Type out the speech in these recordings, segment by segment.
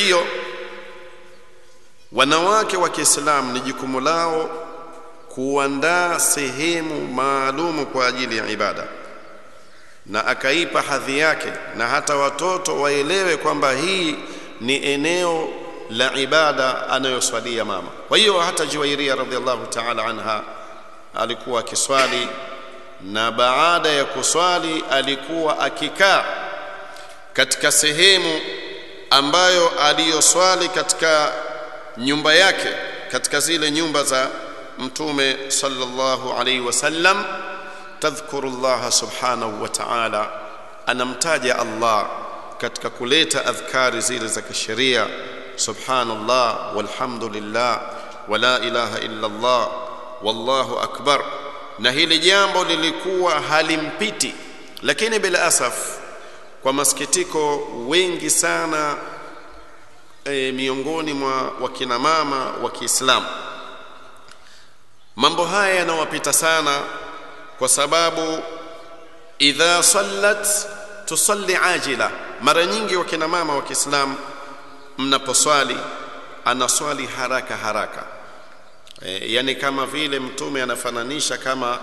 hiyo wanawake wa Kiislamu ni jukumu lao kuandaa sehemu maalumu kwa ajili ya ibada na akaipa hadhi yake, na hata watoto waelewe kwamba hii ni eneo la ibada anayoswalia mama. Kwa hiyo hata Juwairia radhiallahu ta'ala anha alikuwa akiswali, na baada ya kuswali alikuwa akikaa katika sehemu ambayo aliyoswali katika nyumba yake, katika zile nyumba za Mtume sallallahu alaihi wasallam tadhkuru llaha subhanahu wa ta'ala, anamtaja Allah katika kuleta adhkari zile za kisheria, subhanallah walhamdulillah wala ilaha illa Allah wallahu akbar. Na hili jambo lilikuwa halimpiti, lakini bila asaf, kwa masikitiko, wengi sana e, miongoni mwa wakina mama wa Kiislamu mambo haya yanawapita sana kwa sababu idha sallat tusalli ajila. Mara nyingi wakina mama wa Kiislamu mnaposwali, anaswali haraka haraka e, yani kama vile Mtume anafananisha kama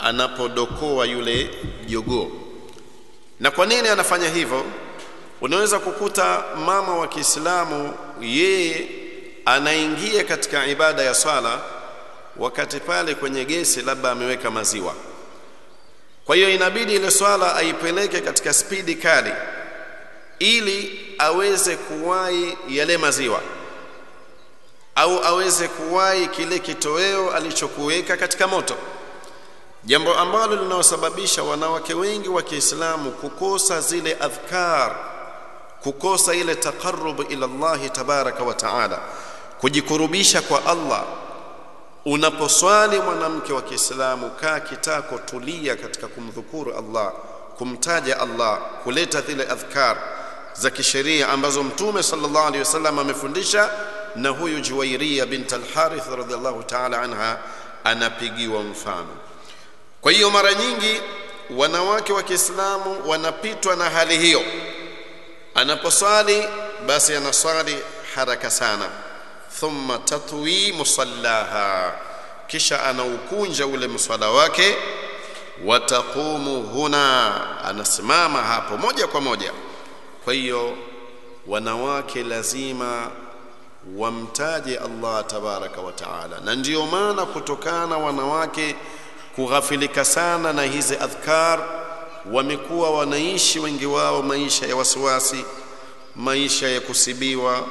anapodokoa yule jogoo. Na kwa nini anafanya hivyo? Unaweza kukuta mama wa Kiislamu yeye anaingia katika ibada ya swala wakati pale kwenye gesi labda ameweka maziwa. Kwa hiyo inabidi ile swala aipeleke katika spidi kali ili aweze kuwahi yale maziwa au aweze kuwahi kile kitoweo alichokuweka katika moto, jambo ambalo linaosababisha wanawake wengi wa Kiislamu kukosa zile adhkar, kukosa ile taqarrub ila Allah tabaraka wa taala, kujikurubisha kwa Allah Unaposwali mwanamke wa Kiislamu, kaa kitako, tulia katika kumdhukuru Allah, kumtaja Allah, kuleta zile adhkar za kisheria ambazo Mtume sallallahu alaihi wasallam amefundisha, na huyu Juwairia bint al-Harith radhiallahu ta'ala anha anapigiwa mfano. Kwa hiyo mara nyingi wanawake wa Kiislamu wanapitwa na hali hiyo, anaposwali basi anaswali haraka sana thumma tatwi musallaha, kisha anaukunja ule mswala wake. Wataqumu huna, anasimama hapo moja kwa moja. Kwa hiyo wanawake lazima wamtaje Allah tabaraka wa taala, na ndio maana kutokana wanawake kughafilika sana na hizi adhkar, wamekuwa wanaishi wengi wao maisha ya wasiwasi, maisha ya kusibiwa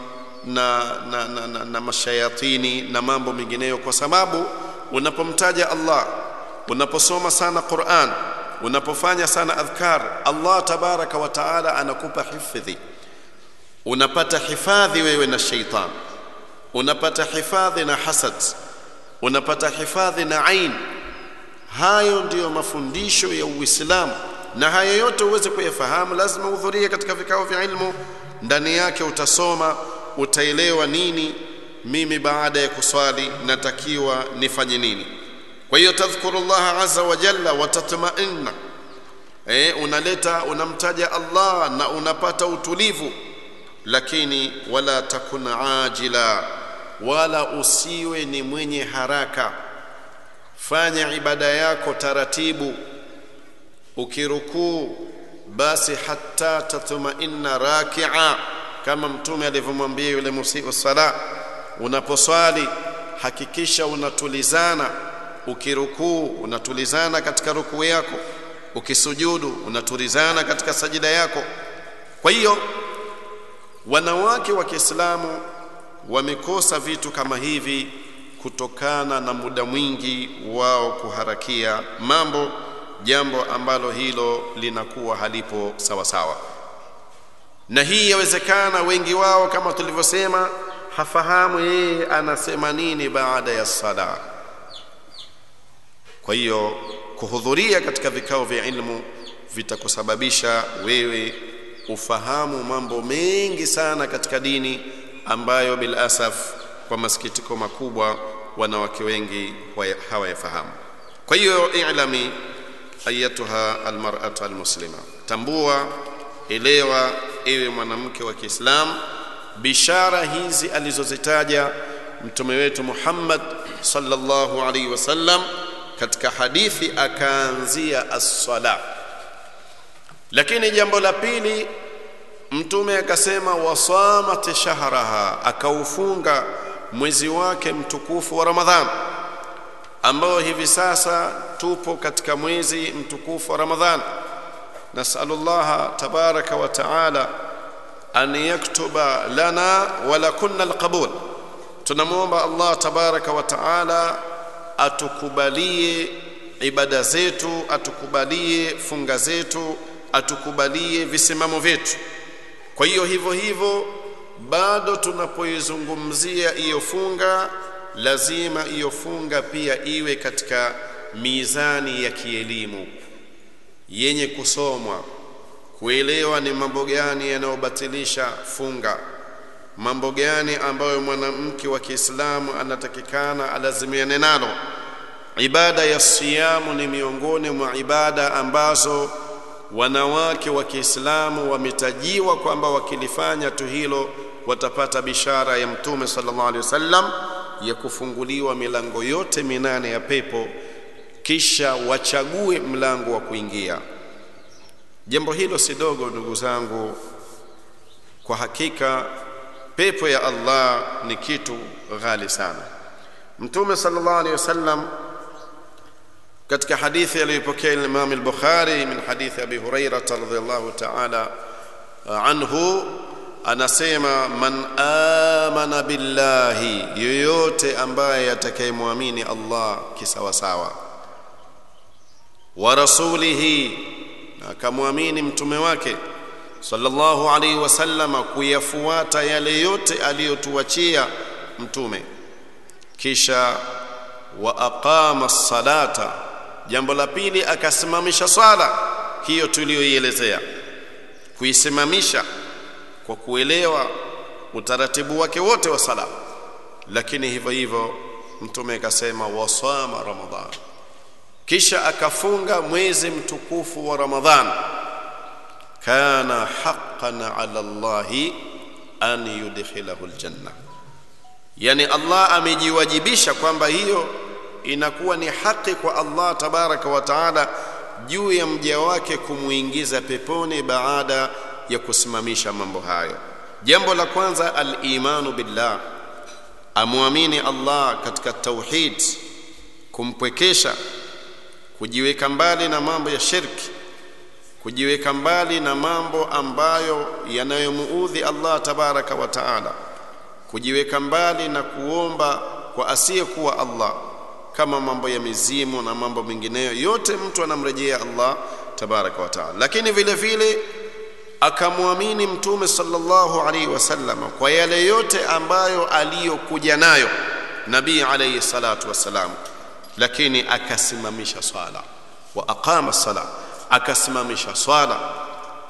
na, na, na, na, na mashayatini na mambo mengineyo, kwa sababu unapomtaja Allah, unaposoma sana Qur'an, unapofanya sana adhkar, Allah tabaraka wa taala anakupa hifadhi, unapata hifadhi wewe na shaitan, unapata hifadhi na hasad, unapata hifadhi na ain. Hayo ndiyo mafundisho ya Uislamu, na haya yote uweze kuyafahamu, lazima uhudhurie katika vikao vya ilmu. Ndani yake utasoma utaelewa nini mimi baada ya kuswali natakiwa nifanye nini. Kwa hiyo tadhkurullah azza wa jalla wa tatma'inna, eh, unaleta unamtaja Allah na unapata utulivu, lakini wala takun ajila, wala usiwe ni mwenye haraka. Fanya ibada yako taratibu, ukirukuu basi hatta tatma'inna raki'a kama mtume alivyomwambia yule musiu sala, unaposwali hakikisha unatulizana. Ukirukuu unatulizana katika rukuu yako, ukisujudu unatulizana katika sajida yako. Kwa hiyo wanawake wa Kiislamu wamekosa vitu kama hivi kutokana na muda mwingi wao kuharakia mambo, jambo ambalo hilo linakuwa halipo sawa sawa na hii yawezekana wengi wao kama tulivyosema, hafahamu yeye anasema nini baada ya sala. Kwa hiyo kuhudhuria katika vikao vya ilmu vitakusababisha wewe ufahamu mambo mengi sana katika dini ambayo bil asaf, kwa masikitiko makubwa, wanawake wengi hawayafahamu. Kwa hiyo ilami ayatuha almar'atu almuslima, tambua, elewa ewe mwanamke wa Kiislamu bishara hizi alizozitaja mtume wetu Muhammad sallallahu alaihi wasallam katika hadithi akaanzia as-sala. Lakini jambo la pili mtume akasema wasamat shahraha akaufunga mwezi wake mtukufu wa Ramadhan ambao hivi sasa tupo katika mwezi mtukufu wa Ramadhan nasallallahu tabaraka wa taala an yaktuba lana wa lakunna alqabul. Tunamwomba Allah tabaraka wa taala atukubalie ibada zetu atukubalie funga zetu atukubalie visimamo vyetu. Kwa hiyo hivyo hivyo bado tunapoizungumzia iyo funga lazima iyofunga pia iwe katika mizani ya kielimu. Yenye kusomwa kuelewa ni mambo gani yanayobatilisha funga. Mambo gani ambayo mwanamke wa Kiislamu anatakikana alazimiane nalo. Ibada ya siyamu ni miongoni mwa ibada ambazo wanawake wa Kiislamu wametajiwa kwamba wakilifanya tu hilo watapata bishara ya Mtume sallallahu alaihi wasallam ya kufunguliwa milango yote minane ya pepo kisha wachague mlango wa kuingia. Jambo hilo si dogo, ndugu zangu. Kwa hakika pepo ya Allah ni kitu ghali sana. Mtume sallallahu alaihi wasallam katika hadithi aliyopokea Imam al-Bukhari min hadithi Abi Hurairah radhiyallahu ta'ala anhu anasema man amana billahi, yoyote ambaye atakayemwamini Allah kisawasawa, wa rasulihi, akamwamini mtume wake sallallahu alaihi wasallam, kuyafuata yale yote aliyotuachia mtume, kisha wa aqama salata jambo la pili akasimamisha swala hiyo tuliyoielezea. Kuisimamisha kwa kuelewa utaratibu wake wote wa sala. Lakini hivyo hivyo mtume akasema wasama ramadhan. Kisha akafunga mwezi mtukufu wa ramadhan. Kana haqqan ala allahi an yudkhilahu aljanna yani allah amejiwajibisha kwamba hiyo inakuwa ni haki kwa Allah tabaraka wa taala juu ya mja wake kumuingiza peponi baada ya kusimamisha mambo hayo. Jambo la kwanza, al-imanu billah, amwamini Allah katika tauhid, kumpwekesha, kujiweka mbali na mambo ya shirki, kujiweka mbali na mambo ambayo yanayomuudhi Allah tabaraka wa taala, kujiweka mbali na kuomba kwa asiyekuwa Allah kama mambo ya mizimu na mambo mengineyo. Yote mtu anamrejea Allah tabaraka wa taala. Lakini vile vile akamwamini mtume sallallahu alaihi wasallam kwa yale yote ambayo aliyokuja nayo nabii alaihi salatu wassalam. Lakini akasimamisha swala wa aqama sala akasimamisha swala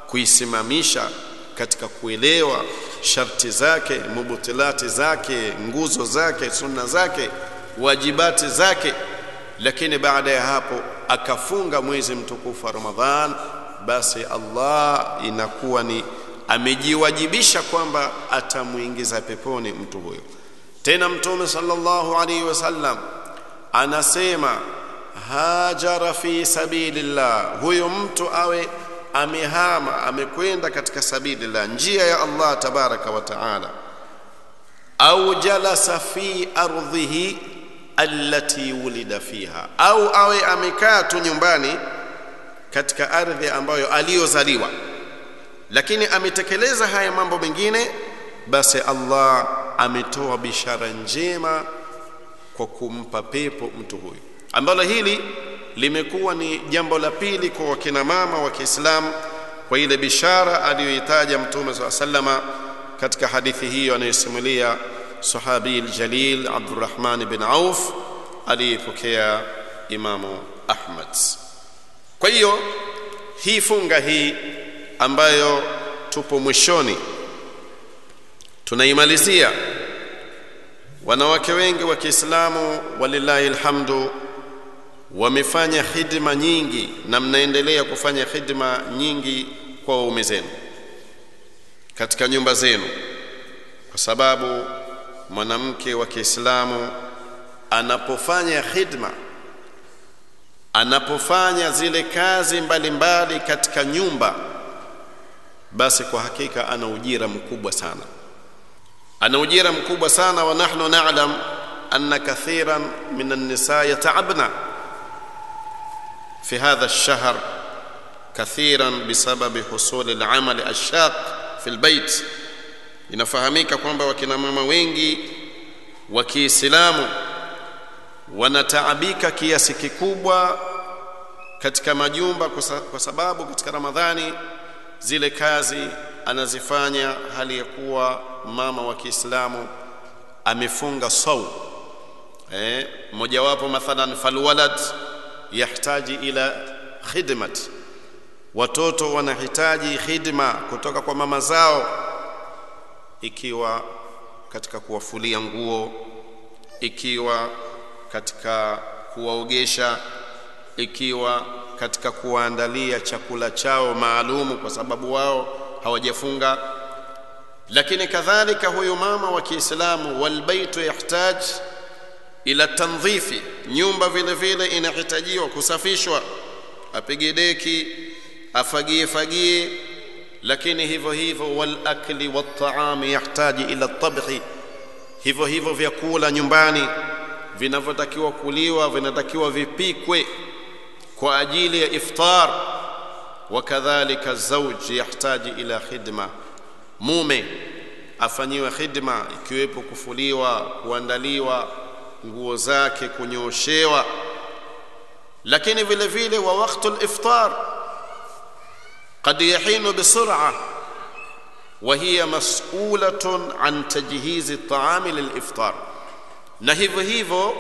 kuisimamisha katika kuelewa sharti zake mubutilati zake nguzo zake sunna zake wajibati zake. Lakini baada ya hapo akafunga mwezi mtukufu wa Ramadhan basi Allah inakuwa ni amejiwajibisha kwamba atamuingiza peponi mtu huyo. Tena mtume sallallahu alaihi wasallam anasema hajara fi sabilillah. Huyo mtu awe amehama amekwenda katika sabilillah njia ya Allah tabaraka wa taala. Au jalasa fi ardhihi allati wulida fiha. Au awe amekaa tu nyumbani katika ardhi ambayo aliyozaliwa lakini ametekeleza haya mambo mengine basi Allah ametoa bishara njema kwa kumpa pepo mtu huyu ambalo hili limekuwa ni jambo la pili kwa wakina mama wa Kiislamu kwa ile bishara aliyoitaja Mtume swalla sallama katika hadithi hiyo anayosimulia sahabi aljalil Abdurrahman bin Auf aliyepokea Imamu Ahmad. Kwa hiyo hii funga hii ambayo tupo mwishoni tunaimalizia, wanawake wengi wa Kiislamu walillahi alhamdu wamefanya hidma nyingi na mnaendelea kufanya hidma nyingi kwa waume zenu katika nyumba zenu kwa sababu mwanamke wa Kiislamu anapofanya khidma anapofanya zile kazi mbalimbali mbali katika nyumba basi kwa hakika ana ujira mkubwa sana ana ujira mkubwa sana wa nahnu na'lam anna kathiran min an-nisa yata'abna fi hadha ash-shahr kathiran bisababi husuli al-amal ash-shaq fi al-bayt inafahamika kwamba wakina mama wengi wa Kiislamu wanataabika kiasi kikubwa katika majumba kwa sababu katika Ramadhani zile kazi anazifanya hali ya kuwa mama wa Kiislamu amefunga saum. Eh mojawapo mathalan falwalad yahitaji ila khidmat. Watoto wanahitaji khidma kutoka kwa mama zao ikiwa katika kuwafulia nguo ikiwa katika kuwaogesha ikiwa katika kuwaandalia chakula chao maalumu kwa sababu wao hawajafunga. Lakini kadhalika huyu mama wa Kiislamu walbaitu yahtaj ila tandhifi nyumba vile vile inahitajiwa kusafishwa. Apige deki afagie fagie lakini hivyo hivyo walakli akli wat taami yahtaji ila tabhi hivyo hivyo vyakula nyumbani vinavyotakiwa kuliwa vinatakiwa vipikwe kwa ajili ya iftar wakadhalika zawj yahtaji ila khidma mume afanyiwe khidma ikiwepo kufuliwa kuandaliwa nguo zake kunyooshewa lakini vile vile wa waktu iftar قد يحين بسرعة وهي مسؤوله عن تجهيز الطعام للافطار na hivyo hivyo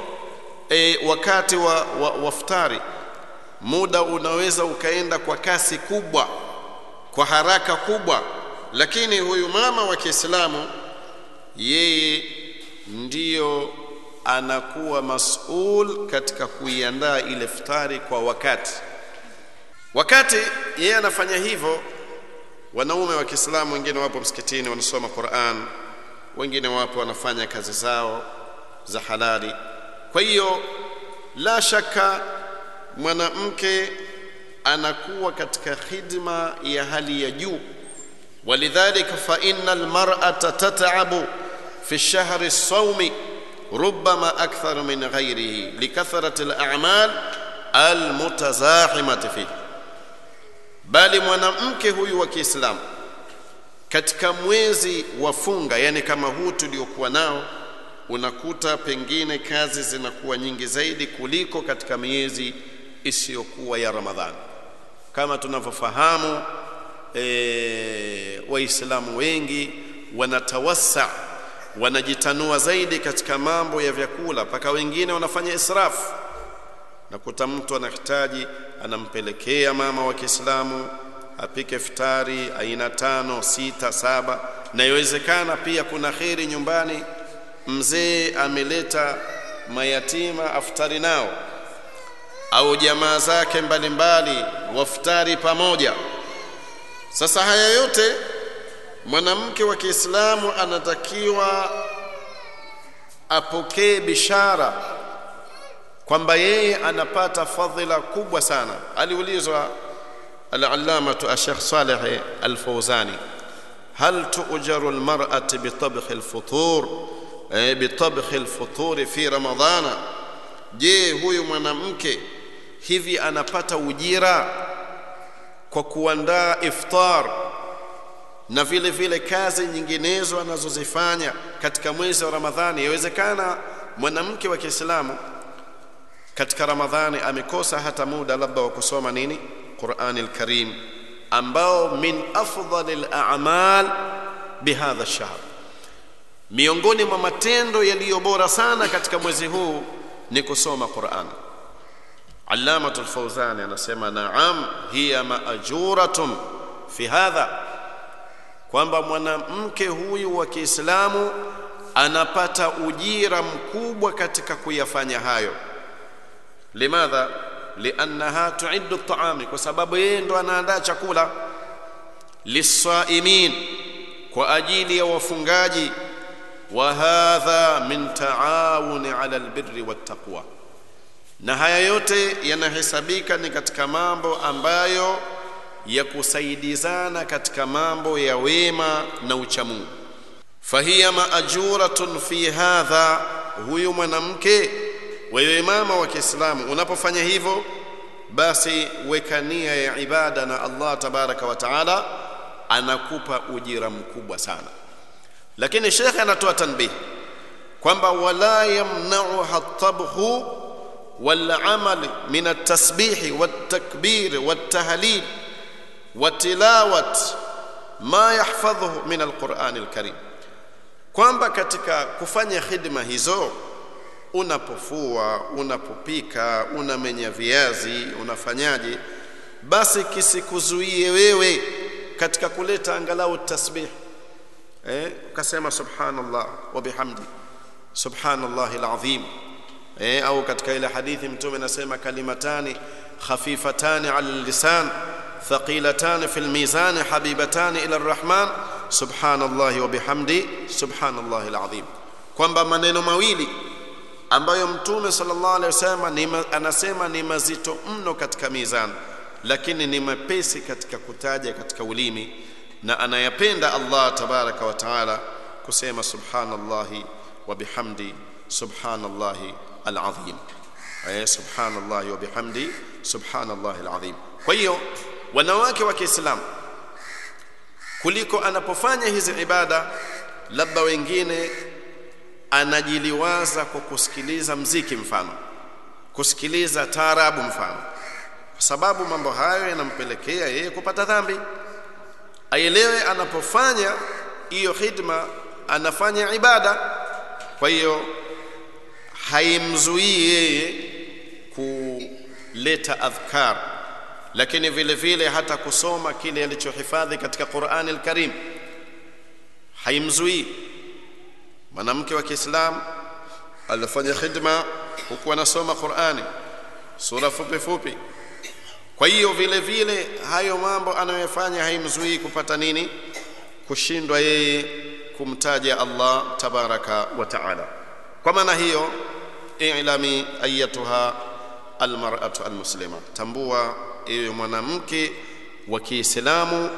e, wakati wa, wa, muda unaweza ukaenda kwa kasi kubwa kwa haraka kubwa. Lakini huyu mama wa Kiislamu yeye ndiyo anakuwa masul katika kuiandaa ile iftari kwa wakati. Wakati yeye anafanya hivyo wanaume wa Kiislamu wengine wapo msikitini wanasoma Qur'an wengine wapo wanafanya kazi zao za halali. Kwa hiyo la shaka mwanamke anakuwa katika khidma ya hali ya juu. Walidhalika fa inna almar'ata tat'abu fi shahri as-sawmi rubbama akthar min ghayrihi likathrati al-a'mal almutazahimati fihi bali mwanamke huyu wa Kiislamu katika mwezi wa funga yani kama huu tuliokuwa nao unakuta pengine kazi zinakuwa nyingi zaidi kuliko katika miezi isiyokuwa ya Ramadhani kama tunavyofahamu e, waislamu wengi wanatawassa wanajitanua zaidi katika mambo ya vyakula mpaka wengine wanafanya israfu. Nakuta mtu anahitaji anampelekea mama wa Kiislamu apike futari aina tano sita saba na iwezekana pia kuna kheri nyumbani mzee ameleta mayatima aftari nao au jamaa zake mbalimbali waftari pamoja sasa haya yote mwanamke wa Kiislamu anatakiwa apokee bishara kwamba yeye anapata fadhila kubwa sana aliulizwa al-allamatu ash-shaykh Saleh al-Fawzani al-mar'atu bi tabkh al-futur bi tabkh al-futur fi ramadhana je huyu mwanamke hivi anapata ujira kwa kuandaa iftar na vile vile kazi nyinginezo anazozifanya katika mwezi wa Ramadhani? Yawezekana mwanamke wa Kiislamu katika Ramadhani amekosa hata muda labda wa kusoma nini? Qur'anil Karim ambao min afdhalil a'mal bihadha ash-shahr miongoni mwa matendo yaliyo bora sana katika mwezi huu ni kusoma Qur'an Allamatul Fawzani anasema na'am hiya ma'juratun fi hadha. Kwamba mwanamke huyu wa Kiislamu anapata ujira mkubwa katika kuyafanya hayo. Limadha? Liannaha tuiddu at-ta'ami kwa sababu yeye ndo anaandaa chakula. Lissaimin, kwa ajili ya wafungaji. Wa hadha min taawuni ala albirri wattaqwa na haya yote yanahesabika ni katika mambo ambayo ya kusaidizana katika mambo ya wema na uchamungu fahiya maajuratun fi hadha huyu mwanamke wewe mama wa Kiislamu unapofanya hivyo basi weka nia ya ibada na Allah tabaraka wa taala anakupa ujira mkubwa sana. Lakini shekhe anatoa tanbihi kwamba wala yamnauha at-tabhu wal من min والتكبير والتهليل وتلاوة ما يحفظه من min al-Qur'an kwamba katika kufanya khidma hizo unapofua unapopika unamenya viazi unafanyaje basi kisikuzuie wewe katika kuleta angalau tasbih eh ukasema subhanallah wa bihamdi subhanallahi alazim eh, au katika ile hadithi mtume anasema kalimatani khafifatani ala lisan thaqilatani fi lmizani habibatani ila rrahman subhanallahi wabihamdi subhanallahi alazim. Kwamba maneno mawili ambayo mtume sallallahu alaihi wasallam anasema ni mazito mno katika mizani lakini ni mepesi katika kutaja katika ulimi na anayapenda Allah tabaraka wa taala kusema subhanallahi wa bihamdi subhanallahi alazim. Eh subhanallahi wa bihamdi subhanallahi alazim. Kwa hiyo wanawake wa Kiislamu kuliko anapofanya hizi ibada labda wengine anajiliwaza kwa kusikiliza mziki mfano kusikiliza taarabu mfano. Kwa sababu mambo hayo yanampelekea yeye kupata dhambi. Aelewe anapofanya hiyo hidma anafanya ibada. Kwa hiyo haimzuii yeye kuleta adhkar lakini vile vile hata kusoma kile alichohifadhi katika Qur'an al-Karim haimzuii. Mwanamke wa kiislam alifanya khidma huku anasoma Qur'ani sura fupi fupi. Kwa hiyo vile vile hayo mambo anayofanya haimzuii kupata nini? Kushindwa yeye kumtaja Allah tabaraka wa taala. Kwa maana hiyo i'lami ayatuha almar'atu almuslima. Tambua ewe mwanamke wa Kiislamu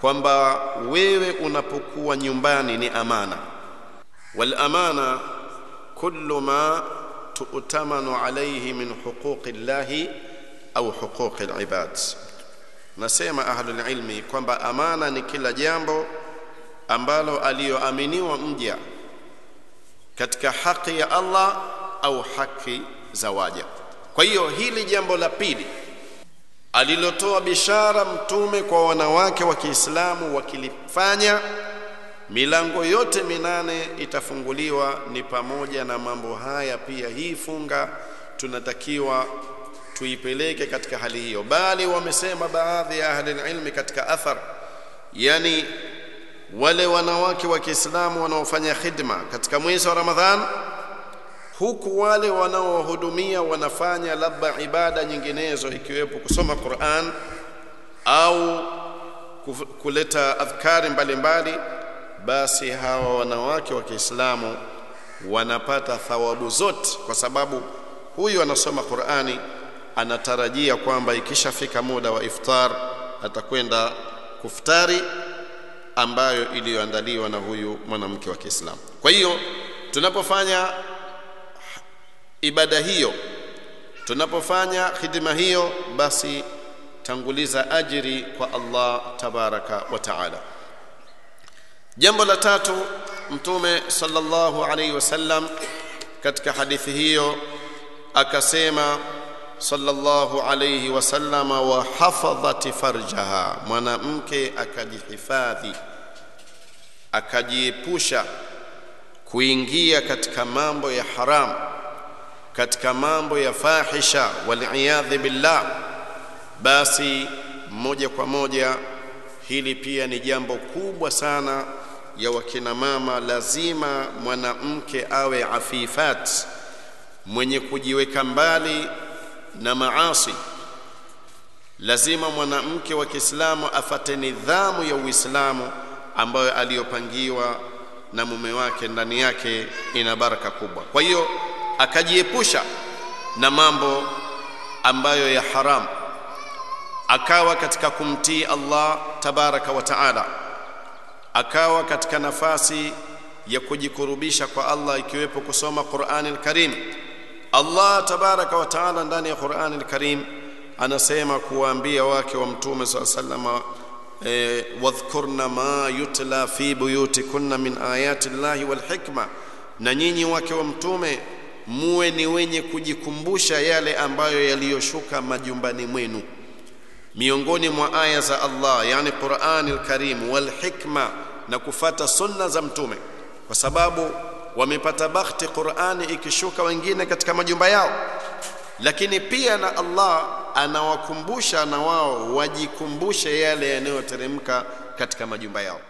kwamba wewe unapokuwa nyumbani ni amana. Wal amana kullu ma tu'tamanu alayhi min huquqi llahi au huquqi alibad nasema ahlul ilmi kwamba amana ni kila jambo ambalo aliyoaminiwa mja katika haki ya Allah au haki za waja. Kwa hiyo hili jambo la pili alilotoa bishara mtume kwa wanawake wa Kiislamu wakilifanya milango yote minane itafunguliwa ni pamoja na mambo haya pia. Hii funga tunatakiwa tuipeleke katika hali hiyo. Bali wamesema baadhi ya ahli ilmi katika athar yani wale wanawake wa Kiislamu wanaofanya khidma katika mwezi wa Ramadhan huku wale wanaowahudumia wanafanya labda ibada nyinginezo ikiwepo kusoma Qur'an au kuleta adhkari mbalimbali basi hawa wanawake wa Kiislamu wanapata thawabu zote kwa sababu huyu anasoma Qur'ani anatarajia kwamba ikishafika muda wa iftar atakwenda kuftari ambayo iliyoandaliwa na huyu mwanamke wa Kiislamu. Kwa hiyo tunapofanya ibada hiyo, tunapofanya khidma hiyo, basi tanguliza ajiri kwa Allah tabaraka wa taala. Jambo la tatu, Mtume sallallahu alaihi wasallam katika hadithi hiyo akasema sallallahu alayhi wasallama wa hafadhati farjaha, mwanamke akajihifadhi akajiepusha kuingia katika mambo ya haram, katika mambo ya fahisha, waliyadhi billah, basi moja kwa moja hili pia ni jambo kubwa sana ya wakina mama. Lazima mwanamke awe afifat, mwenye kujiweka mbali na maasi. Lazima mwanamke wa Kiislamu afate nidhamu ya Uislamu ambayo aliyopangiwa na mume wake ndani yake ina baraka kubwa kwa hiyo akajiepusha na mambo ambayo ya haram. Akawa katika kumtii Allah tabaraka wa taala. Akawa katika nafasi ya kujikurubisha kwa Allah ikiwepo kusoma Qur'an al-Karim Allah tabaraka wa taala ndani ya Qur'an al-Karim anasema kuwaambia wake wa mtume sallallahu e, wadhkurna ma yutla fi buyutikunna min ayati llahi wal hikma. Na nyinyi wake wa mtume muwe ni wenye kujikumbusha yale ambayo yaliyoshuka majumbani mwenu. Miongoni mwa aya za Allah yani Qur'anil Karim wal hikma na kufata sunna za mtume. Kwa sababu wamepata bakhti Qur'ani ikishuka wengine katika majumba yao. Lakini pia na Allah anawakumbusha na wao wajikumbushe yale yanayoteremka katika majumba yao